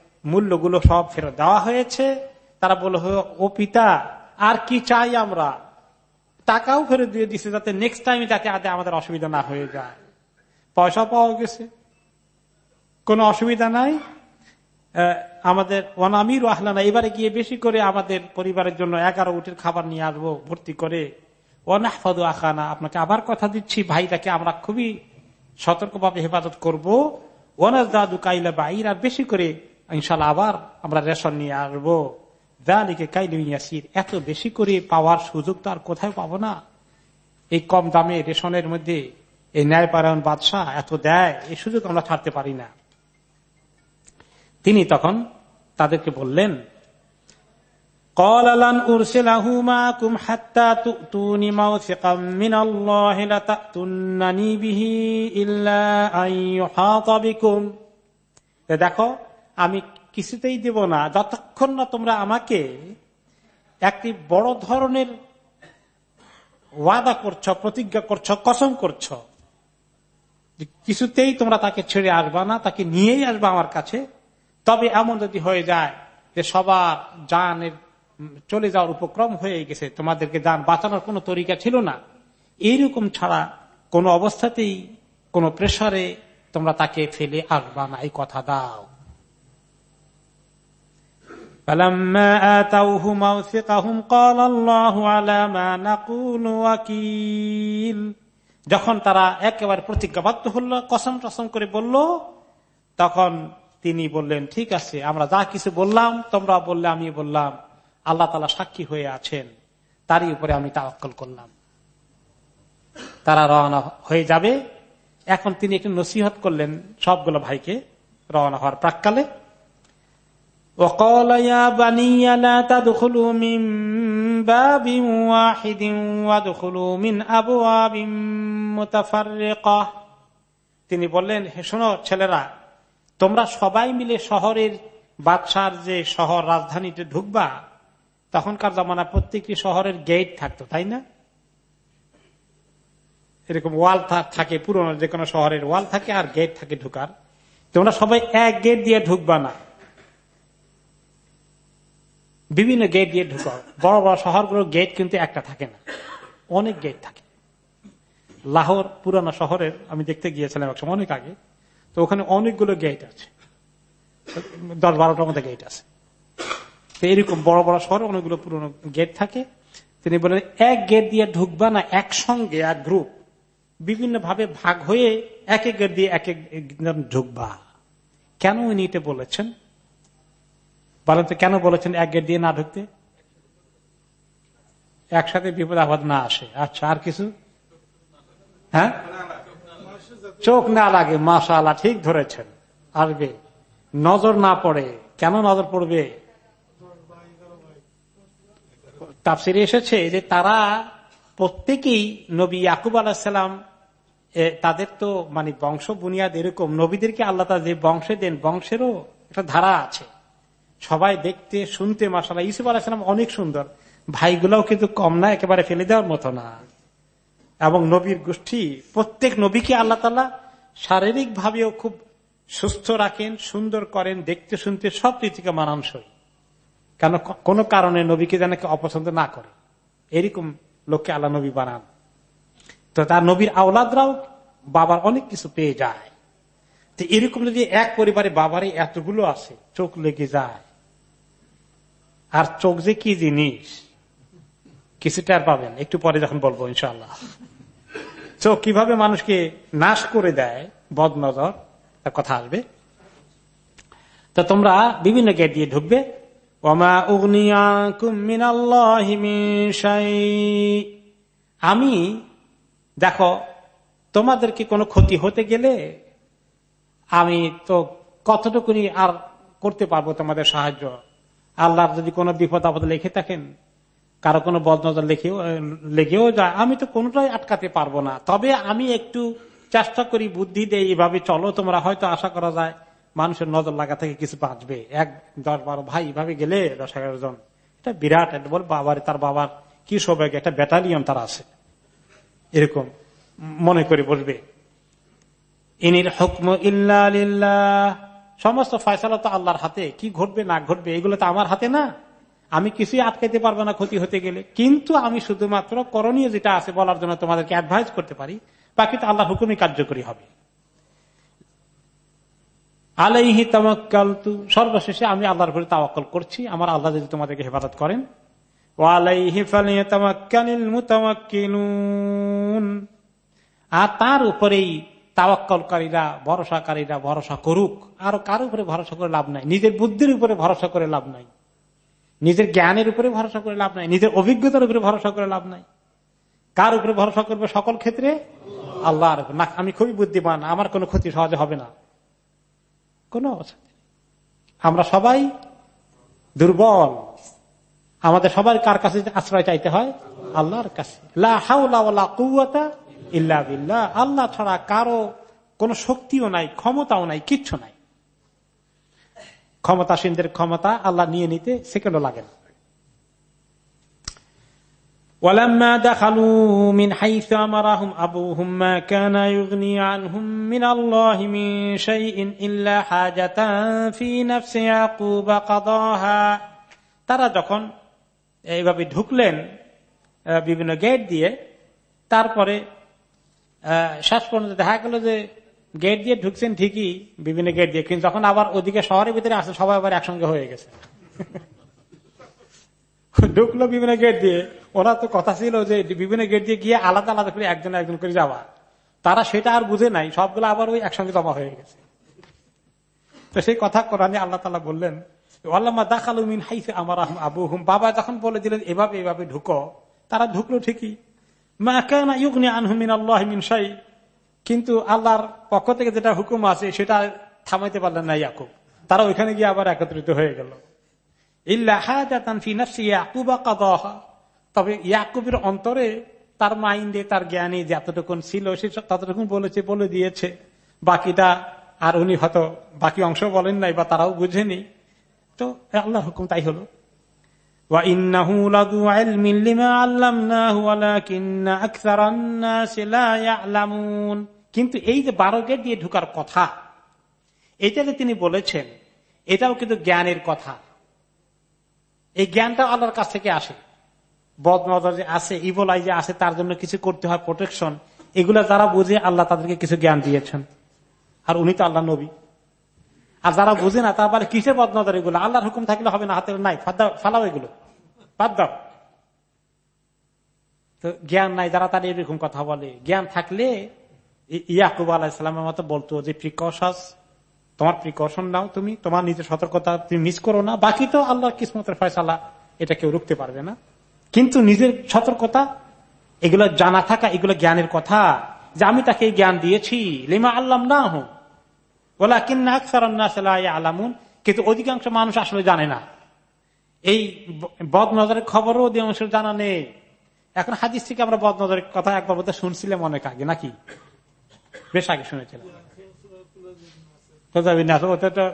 মূল্যগুলো সব ফেরত দেওয়া হয়েছে। তারা বলল ও পিতা, আর কি চাই আমরা? টাকাও ফেরত দিয়ে দিচ্ছে যাতে নেক্সট টাইম যাতে আদে আমাদের অসুবিধা না হয়ে যায়। পয়সা পাওয়া গেছে। কোনো অসুবিধা নাই। আমাদের, ওয়ানামির আহলানা, এবারে গিয়ে বেশি করে আমাদের পরিবারের জন্য এগারো উটের খাবার নিয়ে আসব, ভর্তি করে। ওয়ানাহফাদু আখানা, আপনাকে আবার কথা দিচ্ছি, ভাইটাকে আমরা খুবই সতর্কভাবে হেফাজত করব। ওয়ানাজ দাদু কাইলা বাইর আর বেশি করে ইনশাল্লাহ আবার আমরা রেশন নিয়ে আসব। দালিকে কাইলিয়াসির এত বেশি করে পাওয়ার সুযোগ তো আর কোথায় পাবো না? এই কম দামে রেশনের মধ্যে এই ন্যায়পারায়ণ বাদশাহ এত দেয়, এই সুযোগ আমরা ছাড়তে পারি না। তিনি তখন তাদেরকে বললেন দেখো আমি কিছুতেই দেব না। যতক্ষণ না তোমরা আমাকে একটি বড় ধরনের ওয়াদা করছ, প্রতিজ্ঞা করছ, কসম করছ কিছুতেই তোমরা তাকে ছেড়ে আসবা না, তাকে নিয়েই আসবা আমার কাছে, তবে এমন যদি হয়ে যায় যে সবার জানের চলে যাওয়ার উপক্রম হয়ে গেছে, তোমাদেরকে যান বাঁচানোর কোন তরিকা ছিল না, এইরকম ছাড়া কোন অবস্থাতেই কোন প্রেশারে তোমরা তাকে ফেলে আসবা না। এই কথা দাও। যখন তারা একেবারে প্রতিজ্ঞাবদ্ধ হল, কসম টসম করে বলল, তখন তিনি বললেন, ঠিক আছে, আমরা যা কিছু বললাম, তোমরা বললে আমি বললাম। আল্লাহ তালা সাক্ষী হয়ে আছেন। তারই উপরে আমি তাওয়াক্কল করলাম। তারা রওনা হয়ে যাবে। এখন তিনি একটু নসিহত করলেন সবগুলো ভাইকে রওনা হওয়ার প্রাককালে। وقال يا بني لا تدخلوا من باب واحد وادخلوا من أبواب متفرقة তিনি বললেন হে শোনো ছেলেরা তোমরা সবাই মিলে শহরের বাদশার যে শহর রাজধানীতে ঢুকবা তখনকার জামানা প্রত্যেকটি শহরের গেট থাকতো তাই না এরকম ওয়াল থাকে পুরনো যে কোনো শহরের ওয়াল থাকে আর গেট থাকে ঢুকার তোমরা সবাই এক গেট দিয়ে ঢুকবা না বিভিন্ন গেট দিয়ে ঢুকাও বড় বড় শহরগুলোর গেট কিন্তু একটা থাকে না। অনেক গেট থাকে। লাহোর পুরানো শহরের, আমি দেখতে গিয়েছিলাম এক সময় অনেক আগে, তো ওখানে অনেকগুলো গেট আছে। দশ বারোটার মধ্যে গেট আছে। তো এরকম বড় বড় শহরে অনেকগুলো পুরনো গেট থাকে। তিনি বলেন, এক গেট দিয়ে ঢুকবা না, একসঙ্গে এক গ্রুপ বিভিন্ন ভাবে ভাগ হয়ে এক এক গেট দিয়ে এক এক ঢুকবা। কেন উনি এটা বলেছেন? বলেন তো কেন বলেছেন এক গেট দিয়ে না ঢুকতে? একসাথে বিপদ আপদ না আসে। আচ্ছা আর কিছু? হ্যাঁ? চোখ না লাগে মাসা ঠিক ধরেছেন। আসবে। নজর না পড়ে, কেন নজর পড়বে? তাফসিরে এসেছে যে তারা প্রত্যেকেই নবী ইয়াকুব আলাহিসাল্লাম তাদের তো মানে বংশ বুনিয়াদ এরকম, নবীদেরকে আল্লাহ যে বংশে দেন, বংশেরও একটা ধারা আছে। সবাই দেখতে, শুনতে মাসাল্লাহ ইসুফ আলাহিসাম অনেক সুন্দর। ভাইগুলাও কিন্তু কম না, একেবারে ফেলে দেওয়ার মতো না। এবং নবীর গোষ্ঠী, প্রত্যেক নবীকে আল্লাহ তালা শারীরিক ভাবেও খুব সুস্থ রাখেন, সুন্দর করেন, দেখতে, শুনতে সব রীতিকে মানানসই। কেন কোন কারণে নবীকে যেন অপছন্দ না করে। এরকম লোককে আল্লাহ নবী বানান। তো তার নবীর আওলাদরাও বাবার অনেক কিছু পেয়ে যায়। তো এরকম যদি এক পরিবারে বাবারে এতগুলো আছে চোখ লেগে যায়। আর চোখ যে কি জিনিস? কিছুটা আর পাবেন। একটু পরে যখন বলব ইনশাল্লাহ চোখ কীভাবে মানুষকে নাশ করে দেয়? বদ নজর তার কথা আসবে। তো তোমরা বিভিন্ন গেট দিয়ে ঢুকবে। আমি, দেখো, তোমাদেরকে কোনো ক্ষতি হতে গেলে আমি তো কতটুকুনি আর করতে পারব তোমাদের সাহায্য? আল্লাহর যদি কোনো বিপদ আপদ লিখে থাকেন, কারও কোনো বদনজর লেখেও, লেগেও যায়, আমি তো কোনোটাই আটকাতে পারব না। তবে আমি একটু চেষ্টা করি, বুদ্ধি দেয় এইভাবে চলো, তোমরা হয়তো আশা করা যায় মানুষের নজর লাগা থেকে কিছু বাঁচবে। এক দশ বারো ভাই এভাবে গেলে দশ এগারো জন। এটা বিরাট বল বাবার, তার বাবার কি সৌভাগ্য, একটা ব্যাটালিয়ন তার আছে। এরকম মনে করে বসবে। ইনির হুকম ইল্লা সমস্ত ফয়সালা তো আল্লাহর হাতে। কি ঘটবে, না ঘটবে, এগুলো তো আমার হাতে না। আমি কিছুই আটকাইতে পারব না ক্ষতি হতে গেলে। কিন্তু আমি শুধুমাত্র করণীয় যেটা আছে বলার জন্য তোমাদেরকে অ্যাডভাইস করতে পারি, বাকি তো আল্লাহ হুকুমই কার্যকরী হবে। আলাইহি তামাক্কাল তু সর্বশেষে আমি আল্লাহর উপরে তাওয়াক্কল করছি। আমার আল্লাহ যদি তোমাদেরকে হেফাজত করেন। ও আলাইহি আর তার উপরেই তাওয়াক্কলকারীরা, ভরসাকারীরা ভরসা করুক। আর কার উপরে ভরসা করে লাভ নাই। নিজের বুদ্ধির উপরে ভরসা করে লাভ নাই। নিজের জ্ঞানের উপরে ভরসা করে লাভ নাই। নিজের অভিজ্ঞতার উপরে ভরসা করে লাভ নাই। কার উপরে ভরসা করবে সকল ক্ষেত্রে? আল্লাহর না, আমি খুবই বুদ্ধিমান। আমার কোনো ক্ষতি সহজে হবে না। কোন আমরা সবাই দুর্বল। আমাদের সবার কার কাছে আশ্রয় চাইতে হয়? আল্লাহর কাছে। ইল্লা বিল্লাহ আল্লাহ ছাড়া কারো কোনো শক্তিও নাই ক্ষমতাও নাই কিচ্ছু নাই ক্ষমতাসীনদের ক্ষমতা আল্লাহ নিয়ে নিতে সেকেন্ডও লাগে না ولما دخلوا من حيث أمرهم أبوهم ما كان يغني عنهم من الله من شيء إلا حاجة في نفس يعقوب قضاها তারা যখন এইভাবে ঢুকলেন বিভিন্ন গেট দিয়ে তারপরে শেষ পর্যন্ত দেখা গেল যে গেট দিয়ে ঢুকছেন ঠিকই বিভিন্ন গেট দিয়ে, কিন্তু যখন আবার ওদিকে শহরের ভিতরে আসে সবাই আবার একসঙ্গে হয়ে গেছে। [LAUGHS] ঢুকলো বিভিন্ন গেট দিয়ে। ওরা তো কথা ছিল যে বিভিন্ন গেট দিয়ে গিয়ে আলাদা আলাদা করে একজন একজন করে যাওয়া। তারা সেটা আর বুঝে নাই, সবগুলো আবার ওই একসঙ্গে জমা হয়ে গেছে। তো সেই কথা কোরআনে আল্লাহ তালা বললেন আল্লামা দাখালুমিন হাইসে আমার আবু হুম বাবা যখন বলে দিলেন, এভাবে এভাবে ঢুকো। তারা ঢুকলো ঠিকই। মা কেন ইউগনি আনহুমিন আল্লাহ মিন সাই কিন্তু আল্লাহর পক্ষ থেকে যেটা হুকুম আছে, সেটা থামাইতে পারলেন না ইয়াকুব। তারা ওইখানে গিয়ে আবার একত্রিত হয়ে গেল। তবে ইয়াকুবের অন্তরে তার মাইন্ডে, তার জ্ঞানে যে এতটুকুন ছিল, সে ততটুকুন বলেছে, বলে দিয়েছে। বাকিটা আর উনি হয়তো বাকি অংশ বলেন নাই বা তারাও বুঝেনি। তো আল্লাহ হুকুম তাই হলো। কিন্তু এই যে বারো গেট দিয়ে ঢুকার কথা, এটা যে তিনি বলেছেন, এটাও কিন্তু জ্ঞানের কথা। এই জ্ঞানটা আল্লাহর কাছ থেকে আসে। বদনজর যে আছে ইবলাই যে আছে, তার জন্য কিছু করতে হয় প্রোটেকশন এগুলা যারা বুঝে, আল্লাহ তাদেরকে কিছু জ্ঞান দিয়েছেন। আর উনি তো আল্লাহ নবী। আর যারা বুঝে না তারপরে কিসের বদনজর এগুলো? আল্লাহর হুকুম থাকলে হবে না, হাতের নাই ফালাও এগুলো। বাদ দাও। তো জ্ঞান নাই, যারা তার এরকম কথা বলে। জ্ঞান থাকলে ইয়াকুব আলাহিসামের মতো বলতো যে, প্রিকশাস, তোমার প্রিকশন নাও তুমি, তোমার নিজের সতর্কতা তুমি মিস করো না, বাকি তো আল্লাহ কিসমতের ফয়সালা, এটা কেউ রুখতে পারবে না। কিন্তু নিজের সতর্কতা, এগুলো জানা থাকা, এগুলো জ্ঞানের কথা, যে আমি তাকে জ্ঞান দিয়েছি, লিমা আল্লাম না হোক বলা কিন্না আলামুন কিন্তু অধিকাংশ মানুষ আসলে জানে না। এই বদ নজরের খবরও অধিকাংশ জানা নেই। এখন হাদিস থেকে আমরা বদ নজরের কথা একবার বলতে শুনছিলাম অনেক আগে, নাকি? বেশ আগে শুনেছিলাম।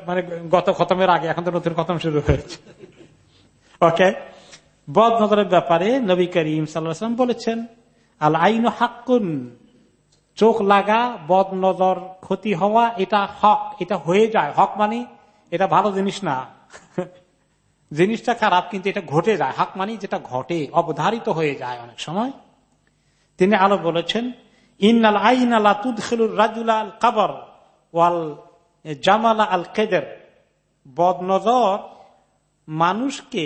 মানে গত খতমের আগে, এখন তো নতুন খতম শুরু হয়েছে। ওকে? বদ নজরের ব্যাপারে নবী করিম সাল্লাম বলেছেন, আল আইন হাক্কুন, চোখ লাগা বদ নজর ক্ষতি হওয়া, এটা হক, এটা হয়ে যায়। হক মানে এটা ভালো জিনিস না। জিনিসটা খারাপ, কিন্তু এটা ঘটে যায়। হক মানে যেটা ঘটে, অবধারিত হয়ে যায় অনেক সময়। তিনি আলো বলেছেন, ইন্নাল আইন আল্লাহ তুদখেলুর রাজুল আল কাবর ওয়াল জামালা আল কেদের। বদ নজর মানুষকে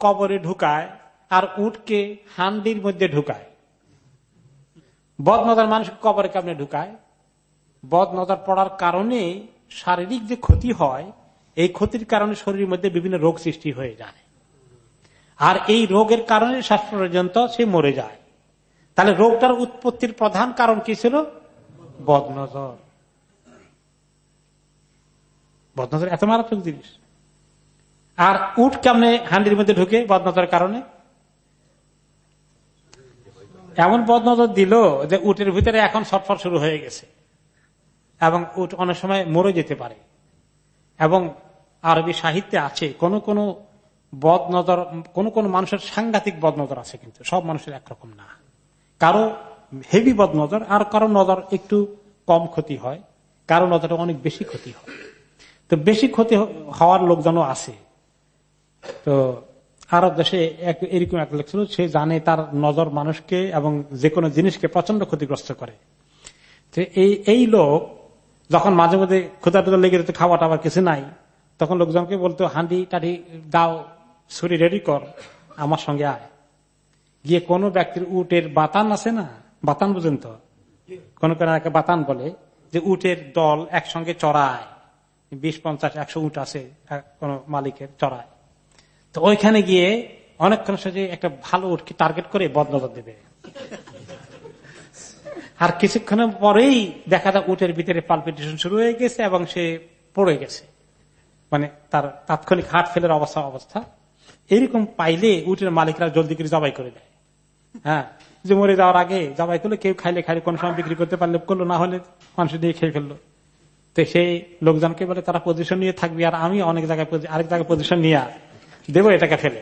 কবরে ঢুকায় আর উঠকে হান্ডির মধ্যে ঢুকায়। বদ নজর মানুষকে কবরে কেমনে ঢুকায়? বদ নজর পড়ার কারণে শারীরিক যে ক্ষতি হয় এই ক্ষতির কারণে শরীরের মধ্যে বিভিন্ন রোগ সৃষ্টি হয়ে যায়। আর এই রোগের কারণে শ্বাস পর্যন্ত সে মরে যায়। তাহলে রোগটার উৎপত্তির প্রধান কারণ কি ছিল? বদনজর। বদনজর এত মারাত্মক জিনিস। আর উঠ কেমনে হান্ডির মধ্যে ঢুকে বদনজরের কারণে? এমন বদনজর দিল যে উটের ভিতরে এখন ছটফট শুরু হয়ে গেছে। এবং উট অনেক সময় মরে যেতে পারে। এবং আরবি সাহিত্যে আছে, কোন কোন বদ নজর কোন কোন মানুষের সাংঘাতিক বদ নজর আছে কিন্তু, সব মানুষের একরকম না। কারও হেভি বদনজর, আর কারও নজর একটু কম ক্ষতি হয়, কারও নজরে অনেক বেশি ক্ষতি হয়। তো বেশি ক্ষতি হওয়ার লোকজনও আছে। তো আরব দেশে এরকম এক লোক ছিল, সে জানে তার নজর মানুষকে এবং যে কোনো জিনিসকে প্রচণ্ড ক্ষতিগ্রস্ত করে। তো এই এই লোক যখন মাঝে মধ্যে ক্ষুদা টুদা লেগে যেত খাওয়া টাবার কিছু নাই, তখন লোকজনকে বলতো হান্ডি টাডি দাও, ছুরি রেডি কর, আমার সঙ্গে আয়। গিয়ে কোনো ব্যক্তির উটের বাতান আছে না? বাতান বুঝেন তো? কোন কোন বাতান বলে যে উটের দল একসঙ্গে চড়ায়। বিশ, পঞ্চাশ, একশো উট আছে কোন মালিকের চড়ায়। তো ওইখানে গিয়ে অনেকক্ষণ সাথে একটা ভালো উটকে টার্গেট করে বদনজর দেবে। আর কিছুক্ষণের পরেই দেখা যায় উটের ভিতরে পালপিটেশন শুরু হয়ে গেছে এবং সে পড়ে গেছে। মানে তার তাৎক্ষণিক হাট ফেলের অবস্থা অবস্থা। এরকম পাইলে উটের মালিকরা জলদি করে জবাই করে দেয়। হ্যাঁ যে মরে যাওয়ার আগে জবাই করলে কেউ খাইলে খাইলে কোন সময় বিক্রি করতে পারলে করল, না হলে মানুষ দিয়ে খেয়ে ফেলল। তো সেই লোকজনকে বলে, তারা পজিশন নিয়ে থাকবে আর আমি অনেক জায়গায় আরেক জায়গায় পজিশন নিয়ে দেবো এটাকে ফেলে।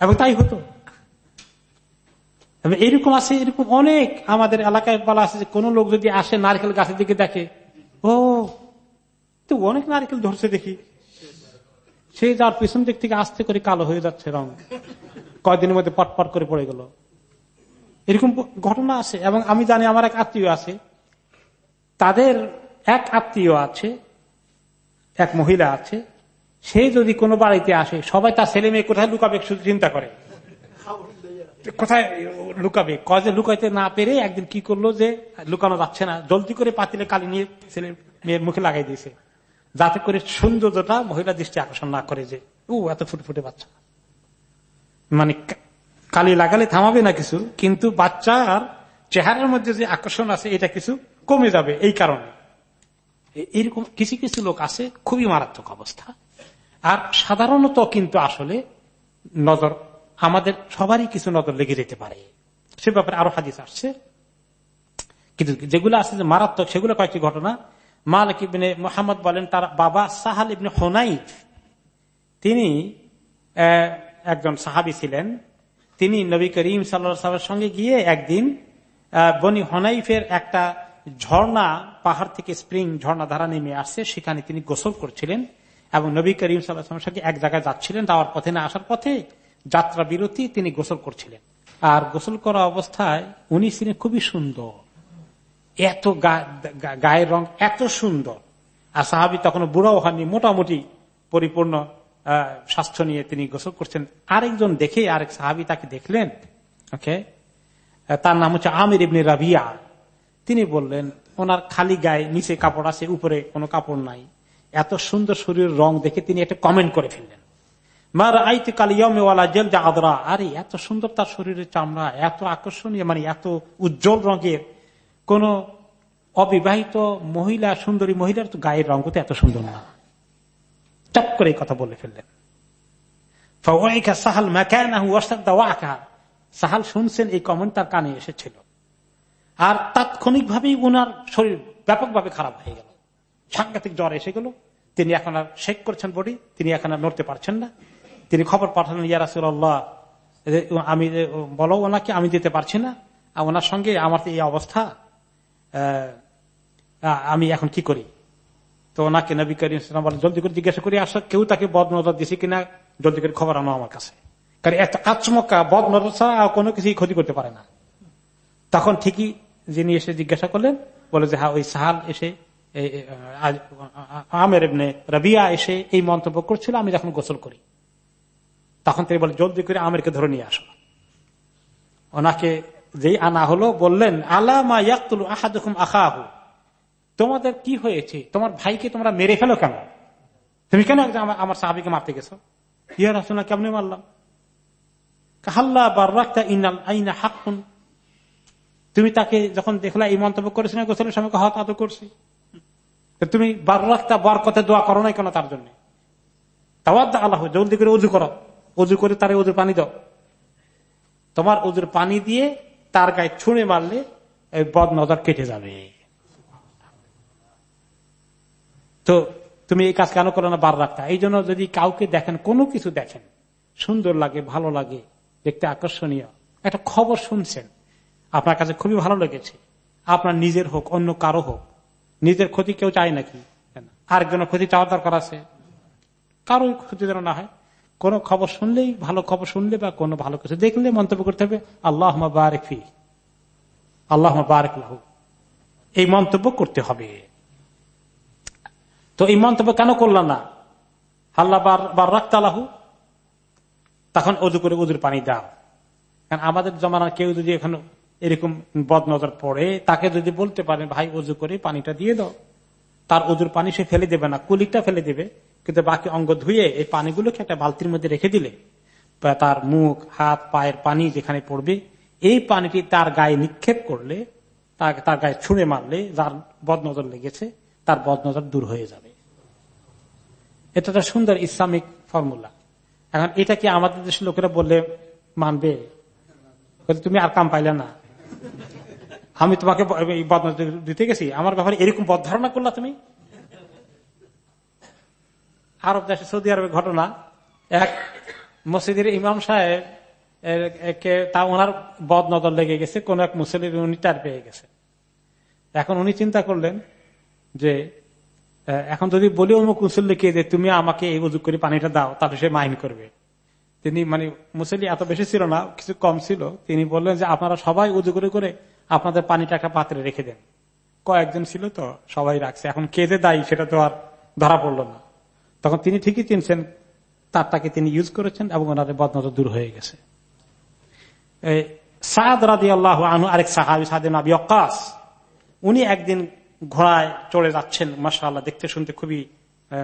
এবং তাই হতো। এরকম আছে, এরকম অনেক আমাদের এলাকায় বলা আছে যে কোন লোক যদি আসে নারকেল গাছের দিকে দেখে, ও, তো অনেক নারকেল ধরছে দেখি। সে যার পিছন দিক থেকে আস্তে করে কালো হয়ে যাচ্ছে রং। কয়দিনের মধ্যে পটপট করে পড়ে গেল। এরকম ঘটনা আছে এবং আমি জানি আমার এক আত্মীয় আছে। তাদের এক আত্মীয় আছে, এক মহিলা আছে। সে যদি কোনো বাড়িতে আসে, সবাই তার ছেলে মেয়ে কোথায় লুকাবে শুধু চিন্তা করে। কোথায় লুকাবে? কজে লুকাইতে না পেরে একদিন কি করল যে লুকানো যাচ্ছে না? জলদি করে পাতিলে কালি নিয়ে ছেলে মেয়ের মুখে লাগাই দিয়েছে। যাতে করে সৌন্দর্যটা মহিলা দৃষ্টি আকর্ষণ না করে যে ও এত ফুটফুটে বাচ্চা। মানে কালি লাগালে থামাবে না কিছু, কিন্তু বাচ্চার চেহারার মধ্যে যে আকর্ষণ আছে, এটা কিছু কমে যাবে এই কারণে। এ- এরকম কিছু কিছু লোক আছে, খুবই মারাত্মক অবস্থা। আর সাধারণত কিন্তু আসলে নজর আমাদের সবারই কিছু নজর লেগে যেতে পারে। সে ব্যাপারে আরও হাদিস আসছে। কিন্তু যেগুলো আছে যে মারাত্মক, সেগুলো কয়েকটি ঘটনা। মালিক ইবনে মোহাম্মদ বলেন, তার বাবা সাহাল ইবনে হোনাইফ। তিনি একজন সাহাবি ছিলেন। তিনি নবী করিম সাল্লামের সঙ্গে গিয়ে একদিন বনি হনাইফের একটা ঝর্ণা, পাহাড় থেকে স্প্রিং ঝর্ণা ধারা নেমে আসছে। সেখানে তিনি গোসল করছিলেন এবং নবী করিম সাল্লাহামের সঙ্গে এক জায়গায় যাচ্ছিলেন। যাওয়ার পথে না আসার পথে যাত্রা বিরতি তিনি গোসল করছিলেন। আর গোসল করা অবস্থায় উনি ছিলেন খুবই সুন্দর। এত গায়ের রং এত সুন্দর। আর সাহাবি তখন বুড়াও হননি, মোটামুটি পরিপূর্ণ স্বাস্থ্য নিয়ে তিনি গোসল করছেন। আরেকজন দেখে আরেক সাহাবি তাকে দেখলেন, ওকে? তার নাম হচ্ছে আমির ইবনে রাবিয়া। তিনি বললেন, ওনার খালি গায়ে নিচে কাপড় আছে, উপরে কোনো কাপড় নাই। এত সুন্দর শরীরের রং দেখে তিনি একটা কমেন্ট করে ফেললেন। জেল যা আদরা। আরে, এত সুন্দর তার শরীরের চামড়া, এত আকর্ষণীয় মানে এত উজ্জ্বল রঙের। কোন অবিবাহিত মহিলা, সুন্দরী মহিলার তো গায়ের রঙ এত সুন্দর না। চপ করে কথা বলে ফেললেন। সাহাল। সাহাল শুনছেন, এই কমেন্ট তার কানে এসেছিল। আর তাৎক্ষণিকভাবেই ওনার শরীর ব্যাপকভাবে খারাপ হয়ে গেল। সাংঘাতিক জ্বর এসে গেল। তিনি এখন আর শেক করছেন বডি তিনি এখন আর নড়তে পারছেন না। তিনি খবর পাঠালেন ইয়ারাসুল্লাহ আমি বলো ওনাকে আমি দিতে পারছি না। ওনার সঙ্গে আমার এই অবস্থা। আমি এখন কি করি? তো ওনাকে নবী করিম ইসলাম বলেন, জলদি করে জিজ্ঞাসা করি আসা কেউ তাকে বদ নজর দিছে কিনা? জলদি করে খবর আনো আমার কাছে। কারণ এত আচমকা বদ নজর ছাড়া কোনো কিছুই ক্ষতি করতে পারে না। তখন ঠিকই যিনি এসে জিজ্ঞাসা করলেন বলে যে হ্যাঁ ওই সাহাল এসে আমের রবিয়া এসে এই মন্তব্য করছিল আমি যখন গোসল করি। তখন তিনি বলে জলদি করে আমেরকে ধরে নিয়ে আসো। ওনাকে যেই আনা হলো, বললেন আলামা ইয়াকুল আহাদুকুম আখাহু। তোমাদের কি হয়েছে? তোমার ভাইকে তোমরা মেরে ফেলো কেন? তুমি কেন আমার- সাহাবিকে মারতে গেছো? ইয়া রাসুল্লাহ কেমনি মারলাম? তুমি তাকে যখন দেখলা, এই মন্তব্য করেছ না গোসলের সময় হত আত করছি তুমি বার্রাক্তা বার কথা দোয়া করো না কেন তার জন্য? তাওয়াদ আল্লাহ জলদি করে উজু করো। উজু করে তারে উজুর পানি দাও। তোমার উজুর পানি দিয়ে তার গায়ে ছুঁড়ে মারলে বদ নজর কেটে যাবে। তো তুমি এই কাজ কেন করো না? বার রাখতা। এই জন্য যদি কাউকে দেখেন, কোনো কিছু দেখেন, সুন্দর লাগে, ভালো লাগে, দেখতে আকর্ষণীয়, একটা খবর শুনছেন, আপনার কাছে খুবই ভালো লেগেছে, আপনার নিজের হোক, অন্য কারও হোক, নিজের ক্ষতি কেউ চায় নাকি? আর আরেকজনের ক্ষতি চাওয়ার দরকার আছে? কারও ক্ষতি যেন না হয়। কোন খবর শুনলেই ভালো খবর শুনলে বা কোনো ভালো কিছু দেখলে মন্তব্য করতে হবে আল্লাহ বারেক ফি আল্লাহ বারেক এই মন্তব্য করতে হবে। তো এই মন্তব্য কেন করল না? আল্লাহ বার রাখতালাহু তখন অজু করে উজুর পানি দাও। কারণ আমাদের জমানার কেউ যদি এখন এরকম বদ নজর পড়ে, তাকে যদি বলতে পারে ভাই অজু করে পানিটা দিয়ে দাও। তার অজুর পানি সে ফেলে দেবে না কুলিকটা ফেলে দেবে। কিন্তু বাকি অঙ্গ ধুয়ে এই পানিগুলোকে একটা বালতির মধ্যে রেখে দিলে তার মুখ, হাত, পায়ের পানি যেখানে পড়বে, এই পানিটি তার গায়ে নিক্ষেপ করলে, তার- গায়ে ছুঁড়ে মারলে, যার বদনজর লেগেছে, তার বদনজর দূর হয়ে যাবে। এটা একটা সুন্দর ইসলামিক ফর্মুলা। এখন এটা কি আমাদের দেশের লোকেরা বললে মানবে? তুমি আর কাম পাইলে না। আমি তোমাকে দিতে গেছি। আমার ব্যাপারে এরকম বদ ধারণা করলা তুমি? আরব দেশে সৌদি আরবের ঘটনা। এক মসজিদের ইমাম সাহেব তা ওনার বদ নজর লেগে গেছে। কোন এক মুসলিম উনি টার পেয়ে গেছে। এখন উনি চিন্তা করলেন যে এখন যদি বলি অমুক মুসল্লিকে যে তুমি আমাকে এই উজু করে পানিটা দাও, তাহলে সে মাইন করবে। তিনি মানে মুসল্লি এত বেশি ছিল না, কিছু কম ছিল। তিনি বললেন যে, আপনারা সবাই উজু করে করে আপনাদের পানিটা একটা পাত্রে রেখে দেন। কয়েকজন ছিল তো, সবাই রাখছে। এখন কেঁদে দায়ী সেটা তো আর ধরা পড়ল না। তখন তিনি ঠিকই চিনছেন, তারটাকে তিনি ইউজ করেছেন এবং ওনাদের বদনত দূর হয়ে গেছে। সাদ আল্লাহ আনু আরেক সাহাবি অক্কাস উনি একদিন ঘোড়ায় চড়ে যাচ্ছেন মাসাল্লাহ দেখতে শুনতে খুবই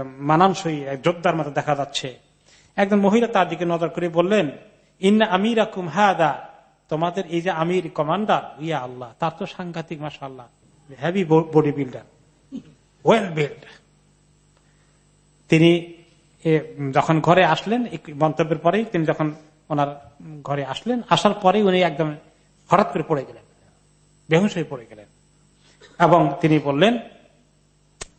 মানানসই এক যোদ্ধার মতো দেখা যাচ্ছে। একজন মহিলা তার দিকে নজর করে বললেন, ইন্না আমির আকুম হাদা। তোমাদের এই যে আমির কমান্ডার, ইয়া আল্লাহ, তার তো সাংঘাতিক মাসাল্লাহ heavy body builder well build তিনি যখন ঘরে আসলেন মন্তব্যের পরেই তিনি যখন ওনার ঘরে আসলেন, আসার পরেই উনি একদম হঠাৎ করে পড়ে গেলেন, বেহুশ হয়ে পড়ে গেলেন। এবং তিনি বললেন,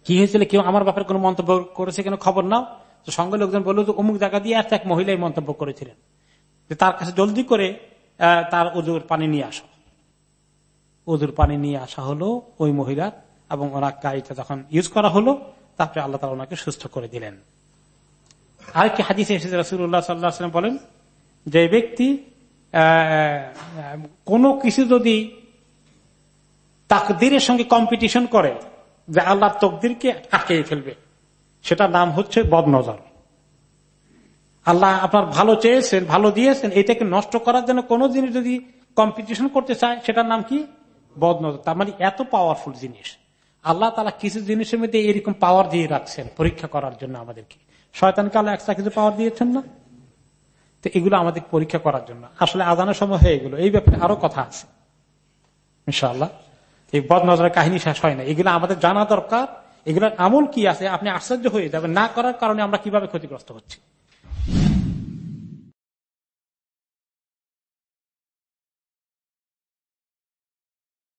কি হয়েছিল? কেউ আমার ব্যাপারে কোনো মন্তব্য করেছে? কেন খবর নাও? তো সঙ্গে লোকজন বলল অমুক জায়গা দিয়ে একটা এক মহিলাই মন্তব্য করেছিলেন। তার কাছে জলদি করে তার উজুর পানি নিয়ে আসো। উজুর পানি নিয়ে আসা হলো ওই মহিলার এবং ওনার গাড়িটা যখন ইউজ করা হলো, তারপরে আল্লাহ তালা ওনাকে সুস্থ করে দিলেন। আরেকটি হাদিসে এসেছে রসুল্লাহ সাল্লাহ বলেন, যে ব্যক্তি কোনো কিছু যদি তাকদিরের সঙ্গে কম্পিটিশন করে, যে আল্লাহ তকদিরকে আটকে ফেলবে সেটা নাম হচ্ছে বদনজর। আল্লাহ আপনার ভালো চেয়েছেন ভালো দিয়েছেন এটাকে নষ্ট করার জন্য কোনো জিনিস যদি কম্পিটিশন করতে চায়, সেটার নাম কি? বদনজর। তার মানে এত পাওয়ারফুল জিনিস। আল্লাহ তালা কিছু জিনিসের মধ্যে এরকম পাওয়ার দিয়ে রাখছেন পরীক্ষা করার জন্য আমাদেরকে। শয়তানকে আল্লাহ এক্সট্রা কিছু পাওয়ার দিয়েছেন না? তো এগুলো আমাদের পরীক্ষা করার জন্য। আসলে আদানের সময় হয়ে গেল। এই ব্যাপারে আরও কথা আছে। ইনশাআল্লাহ। এই বদনজরের কাহিনী শেষ হয় না। এগুলো আমাদের জানা দরকার। এগুলোর আমল কি আছে? আপনি আশ্চর্য হয়ে যাবেন। না করার কারণে আমরা কীভাবে ক্ষতিগ্রস্ত হচ্ছি?